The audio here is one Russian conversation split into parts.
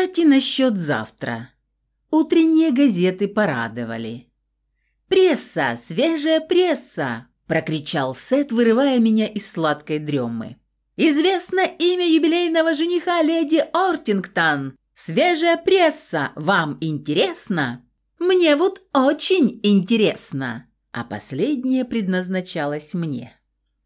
Кстати, насчет завтра. Утренние газеты порадовали. «Пресса! Свежая пресса!» – прокричал Сет, вырывая меня из сладкой дремы. «Известно имя юбилейного жениха леди Ортингтон! Свежая пресса! Вам интересно?» «Мне вот очень интересно!» А последнее предназначалось мне.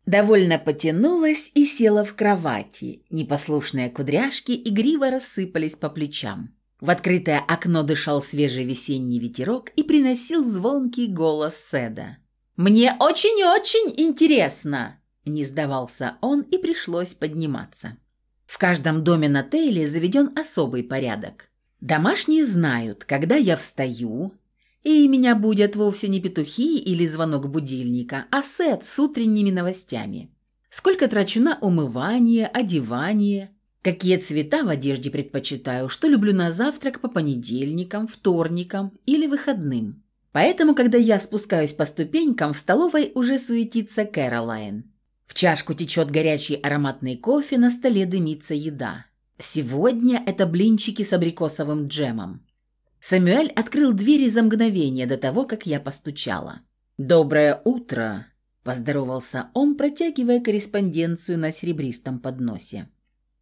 Довольно потянулась и села в кровати. Непослушные кудряшки игриво рассыпались по плечам. В открытое окно дышал свежий весенний ветерок и приносил звонкий голос Седа. «Мне очень-очень интересно!» Не сдавался он, и пришлось подниматься. В каждом доме на Тейле заведен особый порядок. Домашние знают, когда я встаю, и меня будут вовсе не петухи или звонок будильника, а сет с утренними новостями. Сколько трачу на умывание, одевание, какие цвета в одежде предпочитаю, что люблю на завтрак по понедельникам, вторникам или выходным. Поэтому, когда я спускаюсь по ступенькам, в столовой уже суетится Кэролайн. В чашку течет горячий ароматный кофе, на столе дымится еда. Сегодня это блинчики с абрикосовым джемом. Самюэль открыл двери за мгновение до того, как я постучала. «Доброе утро!» – поздоровался он, протягивая корреспонденцию на серебристом подносе.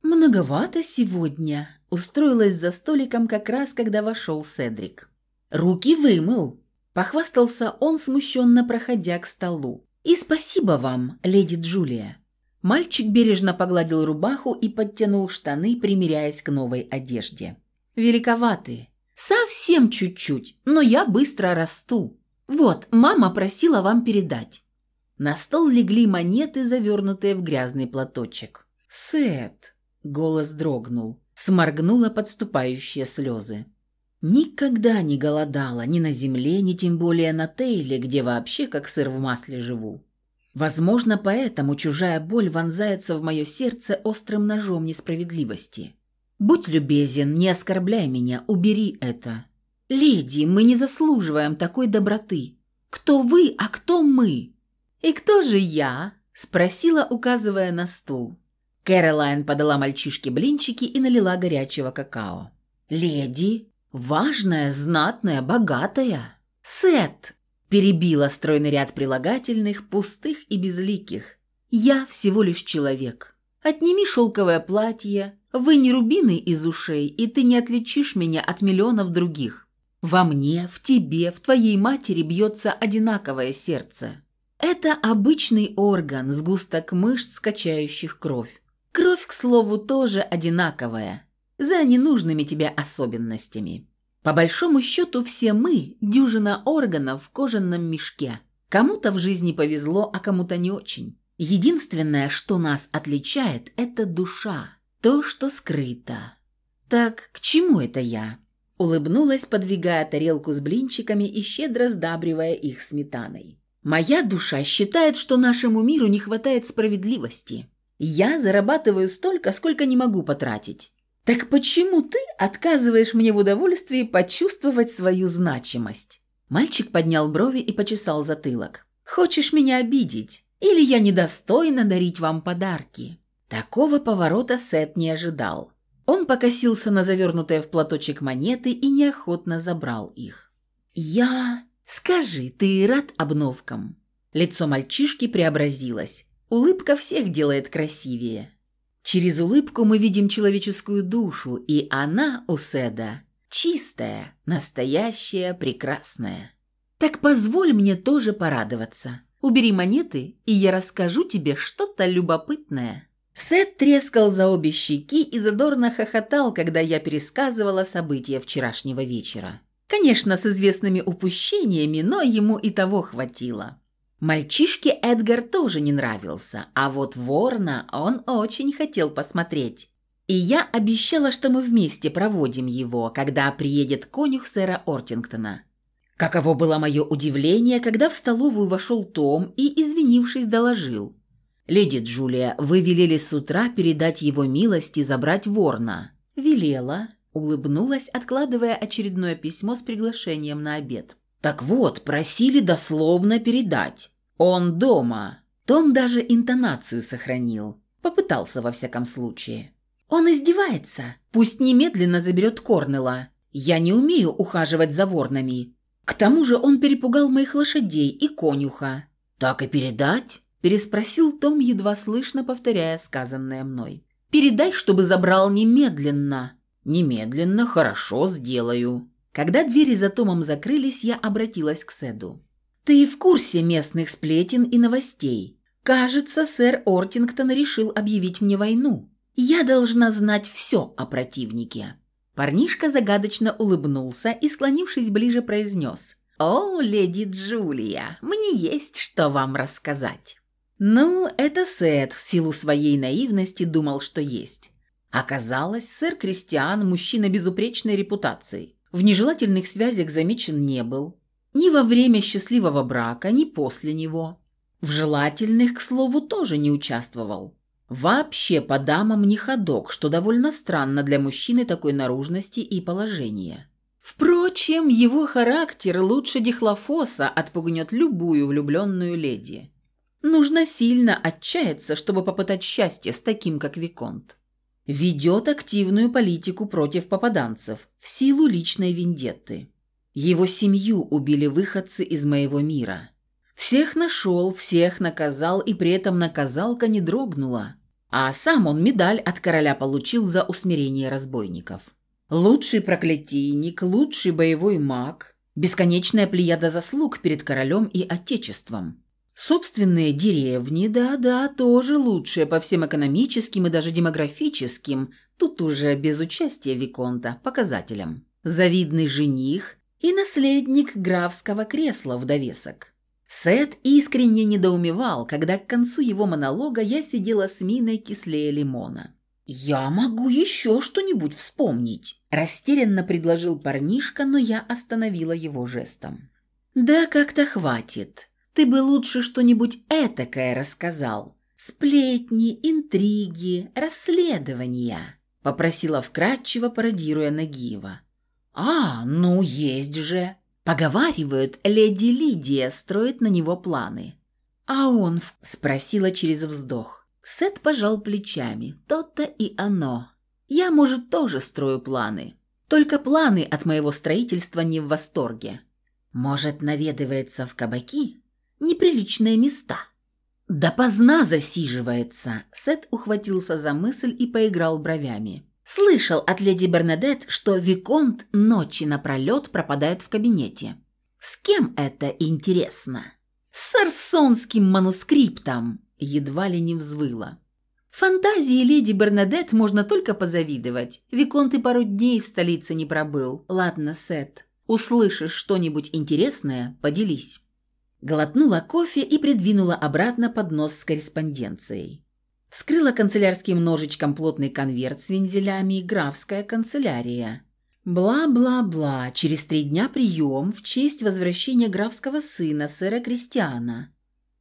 «Многовато сегодня», – устроилась за столиком как раз, когда вошел Седрик. «Руки вымыл», – похвастался он, смущенно проходя к столу. «И спасибо вам, леди Джулия». Мальчик бережно погладил рубаху и подтянул штаны, примиряясь к новой одежде. «Великоваты», Совсем чуть-чуть, но я быстро расту. Вот, мама просила вам передать. На стол легли монеты, завернутые в грязный платочек. Сет, голос дрогнул, сморгнула подступающие слезы. Никогда не голодала ни на земле, ни тем более на Тейле, где вообще как сыр в масле живу. Возможно, поэтому чужая боль вонзается в мое сердце острым ножом несправедливости. Будь любезен, не оскорбляй меня, убери это. Леди, мы не заслуживаем такой доброты. Кто вы, а кто мы? И кто же я? Спросила, указывая на стул. Кэролайн подала мальчишке блинчики и налила горячего какао. «Леди, важная, знатная, богатая. Сет!» Перебила стройный ряд прилагательных, пустых и безликих. «Я всего лишь человек. Отними шелковое платье, вы не рубины из ушей, и ты не отличишь меня от миллионов других. Во мне, в тебе, в твоей матери бьется одинаковое сердце. Это обычный орган, сгусток мышц, скачающих кровь. Кровь, к слову, тоже одинаковая, за ненужными тебе особенностями. По большому счету, все мы – дюжина органов в кожаном мешке. Кому-то в жизни повезло, а кому-то не очень. Единственное, что нас отличает – это душа то, что скрыто. Так к чему это я? Улыбнулась, подвигая тарелку с блинчиками и щедро сдабривая их сметаной. Моя душа считает, что нашему миру не хватает справедливости. Я зарабатываю столько, сколько не могу потратить. Так почему ты отказываешь мне в удовольствии почувствовать свою значимость? Мальчик поднял брови и почесал затылок. Хочешь меня обидеть? Или я недостойна дарить вам подарки? Такого поворота Сет не ожидал. Он покосился на завернутые в платочек монеты и неохотно забрал их. «Я... Скажи, ты рад обновкам?» Лицо мальчишки преобразилось. Улыбка всех делает красивее. Через улыбку мы видим человеческую душу, и она у Седа чистая, настоящая, прекрасная. Так позволь мне тоже порадоваться. Убери монеты, и я расскажу тебе что-то любопытное. Сет трескал за обе щеки и задорно хохотал, когда я пересказывала события вчерашнего вечера. Конечно, с известными упущениями, но ему и того хватило. Мальчишке Эдгар тоже не нравился, а вот Ворна он очень хотел посмотреть. И я обещала, что мы вместе проводим его, когда приедет конюх сэра Ортингтона. Каково было мое удивление, когда в столовую вошел Том и, извинившись, доложил – «Леди Джулия, вы велели с утра передать его милость и забрать ворна». «Велела», – улыбнулась, откладывая очередное письмо с приглашением на обед. «Так вот, просили дословно передать. Он дома». Том даже интонацию сохранил. Попытался во всяком случае. Он издевается. Пусть немедленно заберет Корнела. Я не умею ухаживать за ворнами. К тому же он перепугал моих лошадей и конюха. Так и передать? Переспросил Том, едва слышно повторяя сказанное мной. «Передай, чтобы забрал немедленно». «Немедленно, хорошо, сделаю». Когда двери за Томом закрылись, я обратилась к Седу. «Ты в курсе местных сплетен и новостей? Кажется, сэр Ортингтон решил объявить мне войну. Я должна знать все о противнике». Парнишка загадочно улыбнулся и, склонившись ближе, произнес. «О, леди Джулия, мне есть что вам рассказать». Ну, это Сет в силу своей наивности думал, что есть. Оказалось, сэр Кристиан – мужчина безупречной репутацией. В нежелательных связях замечен не был. Ни во время счастливого брака, ни после него. В желательных, к слову, тоже не участвовал. Вообще по дамам не ходок, что довольно странно для мужчины такой наружности и положения. Впрочем, его характер лучше дихлофоса отпугнет любую влюбленную леди. Нужно сильно отчаяться, чтобы попытать счастье с таким, как Виконт. Ведет активную политику против попаданцев в силу личной вендетты. Его семью убили выходцы из моего мира. Всех нашел, всех наказал, и при этом наказалка не дрогнула. А сам он медаль от короля получил за усмирение разбойников. Лучший проклятийник, лучший боевой маг, бесконечная плеяда заслуг перед королем и отечеством. Собственные деревни, да-да, тоже лучшие по всем экономическим и даже демографическим, тут уже без участия Виконта, показателям. Завидный жених и наследник графского кресла в довесок. Сет искренне недоумевал, когда к концу его монолога я сидела с миной кислее лимона. «Я могу еще что-нибудь вспомнить», – растерянно предложил парнишка, но я остановила его жестом. «Да как-то хватит. Ты бы лучше что-нибудь этакое рассказал. Сплетни, интриги, расследования», — попросила вкратчиво, пародируя Нагиева. «А, ну есть же!» Поговаривают, леди Лидия строит на него планы. «А он?» – спросила через вздох. Сет пожал плечами. То-то и оно. Я, может, тоже строю планы. Только планы от моего строительства не в восторге. Может, наведывается в кабаки? неприличные места. «Допоздна засиживается», — Сет ухватился за мысль и поиграл бровями. «Слышал от леди Бернадет, что Виконт ночи напролет пропадает в кабинете. С кем это интересно?» «С арсонским манускриптом», — едва ли не взвыла. Фантазии леди Бернадет можно только позавидовать. Виконт и пару дней в столице не пробыл. Ладно, Сет, услышишь что-нибудь интересное, поделись. Глотнула кофе и придвинула обратно поднос с корреспонденцией. Вскрыла канцелярским ножичком плотный конверт с вензелями «Графская канцелярия». Бла-бла-бла, через три дня прием в честь возвращения графского сына, сэра Кристиана.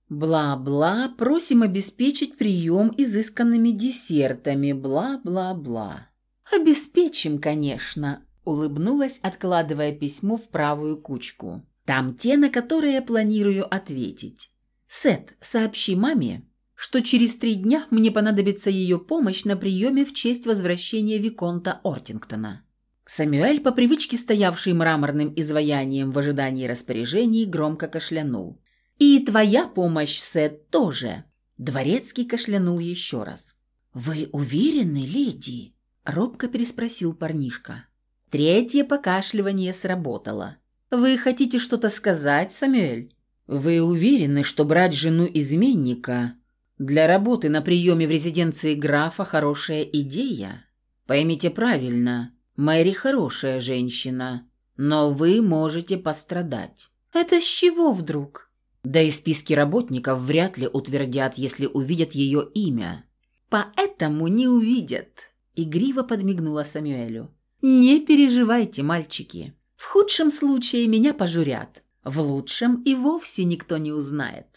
Бла-бла, просим обеспечить прием изысканными десертами, бла-бла-бла. «Обеспечим, конечно», — улыбнулась, откладывая письмо в правую кучку. Там те, на которые я планирую ответить. Сет, сообщи маме, что через три дня мне понадобится ее помощь на приеме в честь возвращения Виконта Ортингтона. Самюэль, по привычке стоявший мраморным изваянием в ожидании распоряжений, громко кашлянул. «И твоя помощь, Сет, тоже!» Дворецкий кашлянул еще раз. «Вы уверены, леди?» – робко переспросил парнишка. Третье покашливание сработало. «Вы хотите что-то сказать, Самюэль? Вы уверены, что брать жену изменника для работы на приеме в резиденции графа хорошая идея? Поймите правильно, Мэри хорошая женщина, но вы можете пострадать». «Это с чего вдруг?» Да и списки работников вряд ли утвердят, если увидят ее имя. «Поэтому не увидят», — игриво подмигнула Самюэлю. «Не переживайте, мальчики». В худшем случае меня пожурят, в лучшем и вовсе никто не узнает.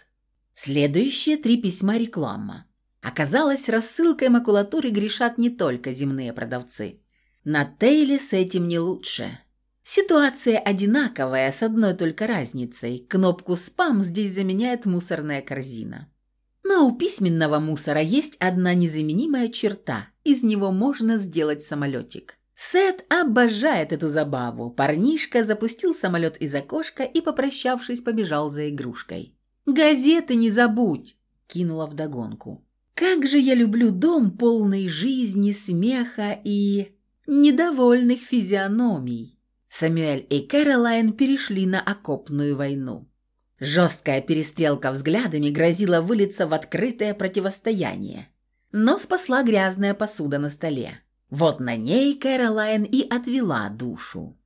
Следующие три письма реклама. Оказалось, рассылкой макулатуры грешат не только земные продавцы. На Тейле с этим не лучше. Ситуация одинаковая, с одной только разницей. Кнопку «Спам» здесь заменяет мусорная корзина. Но у письменного мусора есть одна незаменимая черта из него можно сделать самолетик. Сет обожает эту забаву. Парнишка запустил самолет из окошка и, попрощавшись, побежал за игрушкой. «Газеты не забудь!» – кинула вдогонку. «Как же я люблю дом, полный жизни, смеха и... недовольных физиономий!» Самюэль и Кэролайн перешли на окопную войну. Жесткая перестрелка взглядами грозила вылиться в открытое противостояние. Но спасла грязная посуда на столе. Вот на ней Кэролайн и отвела душу.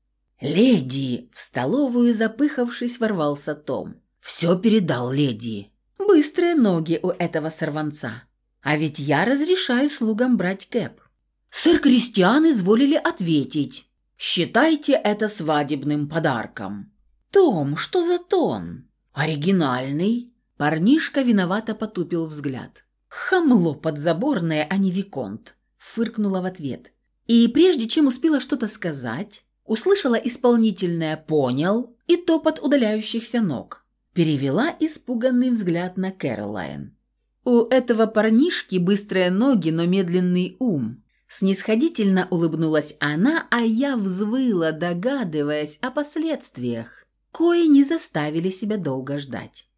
«Леди!» – в столовую, запыхавшись, ворвался Том. «Все передал леди. Быстрые ноги у этого сорванца. А ведь я разрешаю слугам брать кэп». Сэр Кристиан изволили ответить. «Считайте это свадебным подарком». «Том, что за тон?» «Оригинальный». Парнишка виновато потупил взгляд. «Хамло подзаборное, а не виконт», — фыркнула в ответ. И прежде чем успела что-то сказать, услышала исполнительное «понял» и топот удаляющихся ног. Перевела испуганный взгляд на Кэролайн. У этого парнишки быстрые ноги, но медленный ум. Снисходительно улыбнулась она, а я взвыла, догадываясь о последствиях, кои не заставили себя долго ждать.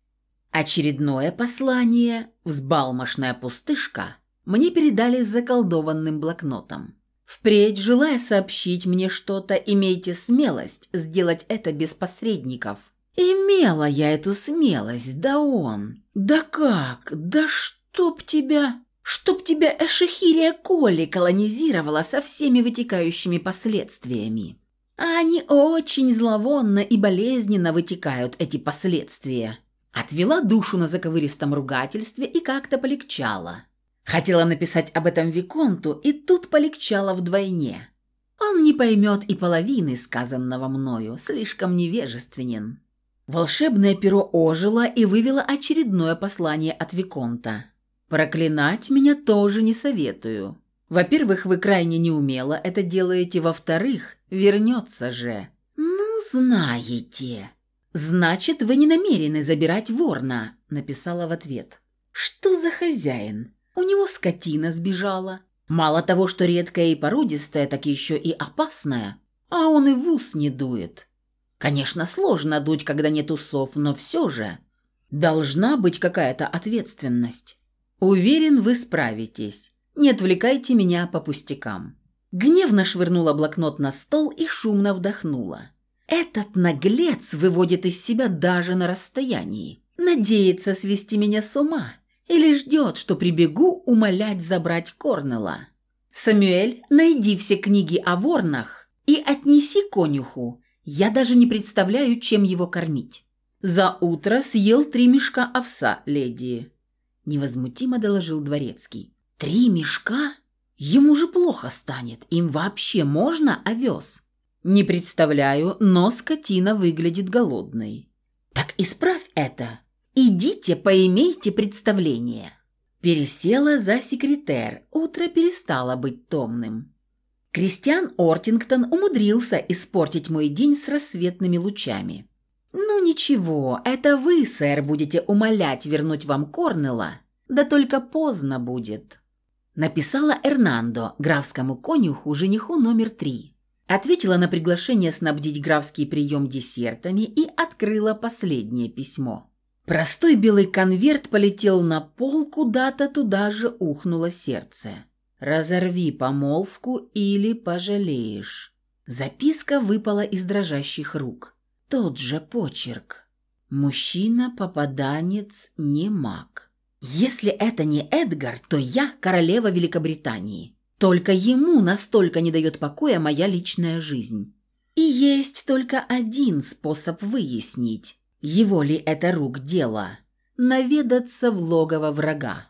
Очередное послание, взбалмошная пустышка, мне передали с заколдованным блокнотом. Впредь, желая сообщить мне что-то, имейте смелость сделать это без посредников. Имела я эту смелость, да он. Да как? Да чтоб тебя... Чтоб тебя Эшехирия Коли колонизировала со всеми вытекающими последствиями. Они очень зловонно и болезненно вытекают, эти последствия. Отвела душу на заковыристом ругательстве и как-то полегчало. Хотела написать об этом Виконту, и тут полегчало вдвойне. Он не поймет и половины сказанного мною, слишком невежественен. Волшебное перо ожило и вывело очередное послание от Виконта. Проклинать меня тоже не советую. Во-первых, вы крайне неумело это делаете, во-вторых, вернется же. Ну, знаете. «Значит, вы не намерены забирать ворна», — написала в ответ. «Что за хозяин? У него скотина сбежала. Мало того, что редкая и породистая, так еще и опасная. А он и в ус не дует. Конечно, сложно дуть, когда нет усов, но все же должна быть какая-то ответственность. Уверен, вы справитесь. Не отвлекайте меня по пустякам». Гневно швырнула блокнот на стол и шумно вдохнула. Этот наглец выводит из себя даже на расстоянии. Надеется свести меня с ума или ждет, что прибегу умолять забрать Корнела. Самюэль, найди все книги о ворнах и отнеси конюху. Я даже не представляю, чем его кормить. За утро съел три мешка овса, леди. Невозмутимо доложил дворецкий. Три мешка? Ему же плохо станет. Им вообще можно овес? «Не представляю, но скотина выглядит голодной». «Так исправь это. Идите, поимейте представление». Пересела за секретер, утро перестало быть томным. Кристиан Ортингтон умудрился испортить мой день с рассветными лучами. «Ну ничего, это вы, сэр, будете умолять вернуть вам Корнела, да только поздно будет». Написала Эрнандо, графскому конюху, жениху номер три. Ответила на приглашение снабдить графский прием десертами и открыла последнее письмо. Простой белый конверт полетел на пол, куда-то туда же ухнуло сердце. «Разорви помолвку или пожалеешь». Записка выпала из дрожащих рук. Тот же почерк. Мужчина, попаданец, не маг. Если это не Эдгар, то я королева Великобритании. Только ему настолько не дает покоя моя личная жизнь. И есть только один способ выяснить, его ли это рук дело – наведаться в логово врага.